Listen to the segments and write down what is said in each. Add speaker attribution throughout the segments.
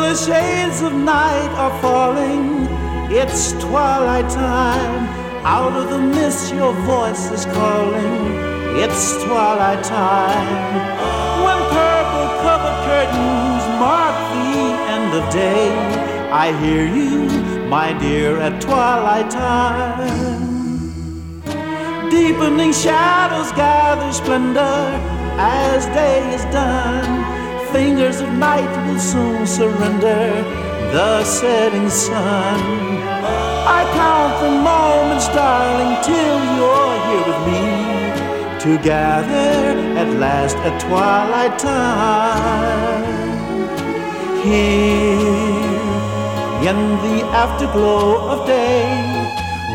Speaker 1: the shades of night are falling, it's twilight time. Out of the mist, your voice is calling. It's twilight time. When purple covered curtains mark the end of day, I hear you, my dear, at twilight time. Deepening shadows gather splendor as day is done. Fingers of night will soon surrender the setting sun. I count the moments, darling, till you're here with me. Together at last at twilight time. Here in the afterglow of day,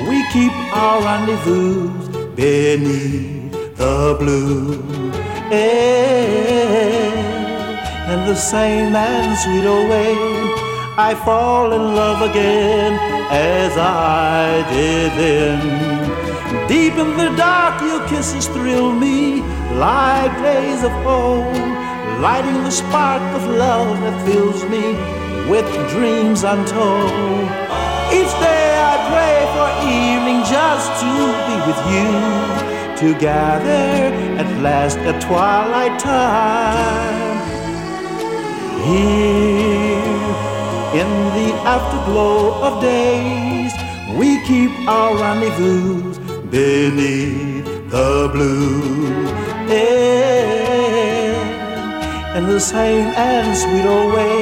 Speaker 1: we keep our rendezvous beneath the blue. In the same and sweet old way, I fall in love again as I did then. Deep in the dark, your kisses thrill me like days of old, lighting the spark of love that fills me with dreams untold. Each day I pray for evening just to be with you, together at last at twilight time. In the afterglow of days, we keep our rendezvous beneath the blue air. In the same and sweet old way,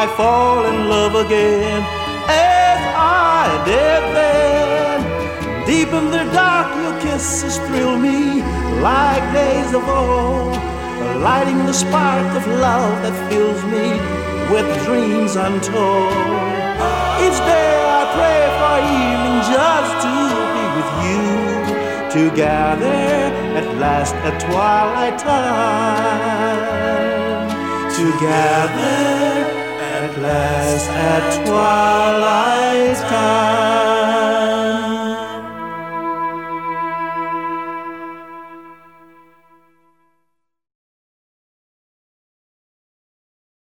Speaker 1: I fall in love again as I did then. Deep in the dark, your kisses thrill me like days of old, lighting the spark of love that fills me with dreams untold. Each day I pray for evening just to be with you, together at last at twilight time. Together at last at twilight time.